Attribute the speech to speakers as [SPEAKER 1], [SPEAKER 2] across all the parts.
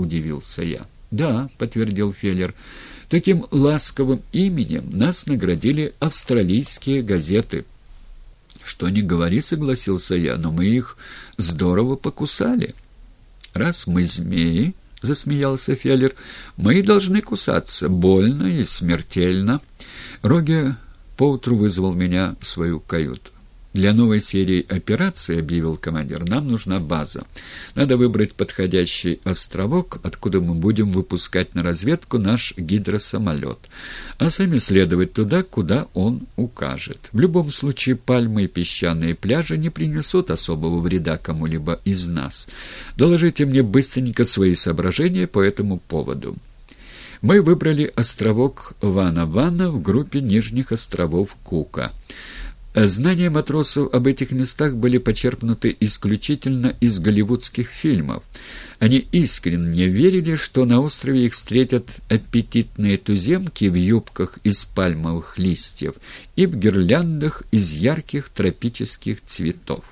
[SPEAKER 1] удивился я. «Да», — подтвердил Феллер, — «таким ласковым именем нас наградили австралийские газеты». «Что ни говори», — согласился я, — «но мы их здорово покусали». «Раз мы змеи», — засмеялся Феллер, — «мы должны кусаться, больно и смертельно». Роге поутру вызвал меня в свою каюту. «Для новой серии операций, — объявил командир, — нам нужна база. Надо выбрать подходящий островок, откуда мы будем выпускать на разведку наш гидросамолет, а сами следовать туда, куда он укажет. В любом случае пальмы и песчаные пляжи не принесут особого вреда кому-либо из нас. Доложите мне быстренько свои соображения по этому поводу». Мы выбрали островок Вана-Вана в группе нижних островов Кука. Знания матросов об этих местах были почерпнуты исключительно из голливудских фильмов. Они искренне верили, что на острове их встретят аппетитные туземки в юбках из пальмовых листьев и в гирляндах из ярких тропических цветов.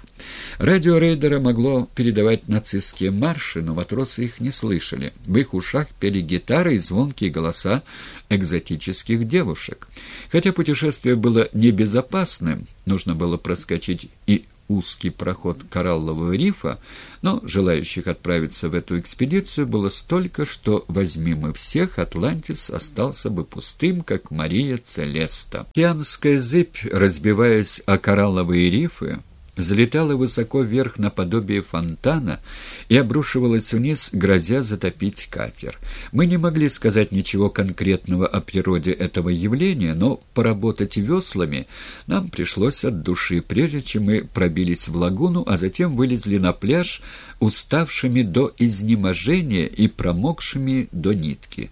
[SPEAKER 1] Радио рейдера могло передавать нацистские марши, но матросы их не слышали. В их ушах пели гитары и звонкие голоса экзотических девушек. Хотя путешествие было небезопасным, нужно было проскочить и узкий проход кораллового рифа, но желающих отправиться в эту экспедицию было столько, что, возьми мы всех, Атлантис остался бы пустым, как Мария Целеста. Океанская зыбь, разбиваясь о коралловые рифы, взлетала высоко вверх наподобие фонтана и обрушивалась вниз, грозя затопить катер. Мы не могли сказать ничего конкретного о природе этого явления, но поработать веслами нам пришлось от души, прежде чем мы пробились в лагуну, а затем вылезли на пляж, уставшими до изнеможения и промокшими до нитки.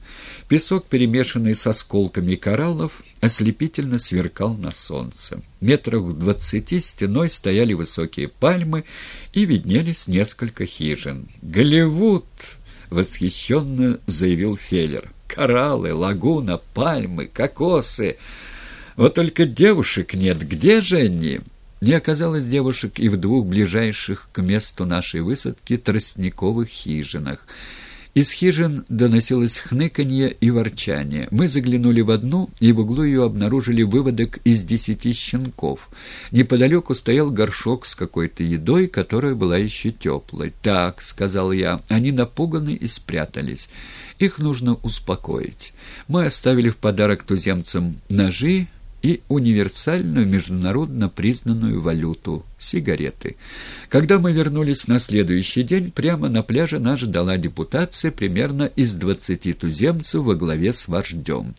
[SPEAKER 1] Песок, перемешанный с осколками кораллов, ослепительно сверкал на солнце. Метрах в двадцати стеной стояли высокие пальмы и виднелись несколько хижин. «Голливуд!» — восхищенно заявил Феллер. «Кораллы, лагуна, пальмы, кокосы. Вот только девушек нет. Где же они?» Не оказалось девушек и в двух ближайших к месту нашей высадки тростниковых хижинах — из хижин доносилось хныканье и ворчание. Мы заглянули в одну, и в углу ее обнаружили выводок из десяти щенков. Неподалеку стоял горшок с какой-то едой, которая была еще теплой. «Так», — сказал я, — «они напуганы и спрятались. Их нужно успокоить. Мы оставили в подарок туземцам ножи, и универсальную международно признанную валюту – сигареты. Когда мы вернулись на следующий день, прямо на пляже нас ждала депутация примерно из двадцати туземцев во главе с вождем.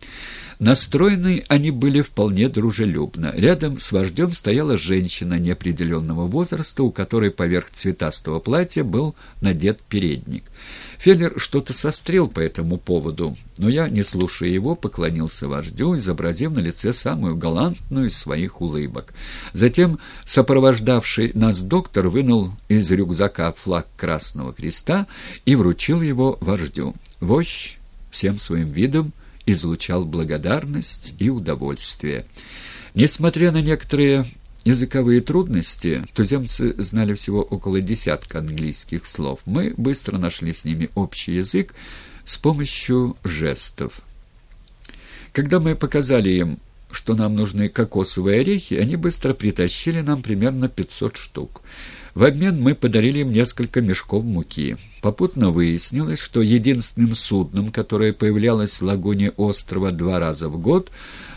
[SPEAKER 1] Настроены они были вполне дружелюбно. Рядом с вождем стояла женщина неопределенного возраста, у которой поверх цветастого платья был надет передник. Феллер что-то сострел по этому поводу, но я, не слушая его, поклонился вождю, изобразив на лице самую галантную из своих улыбок. Затем сопровождавший нас доктор вынул из рюкзака флаг Красного Креста и вручил его вождю. Вождь всем своим видом излучал благодарность и удовольствие. Несмотря на некоторые языковые трудности, туземцы знали всего около десятка английских слов. Мы быстро нашли с ними общий язык с помощью жестов. Когда мы показали им, что нам нужны кокосовые орехи, они быстро притащили нам примерно 500 штук. В обмен мы подарили им несколько мешков муки. Попутно выяснилось, что единственным судном, которое появлялось в лагуне острова два раза в год,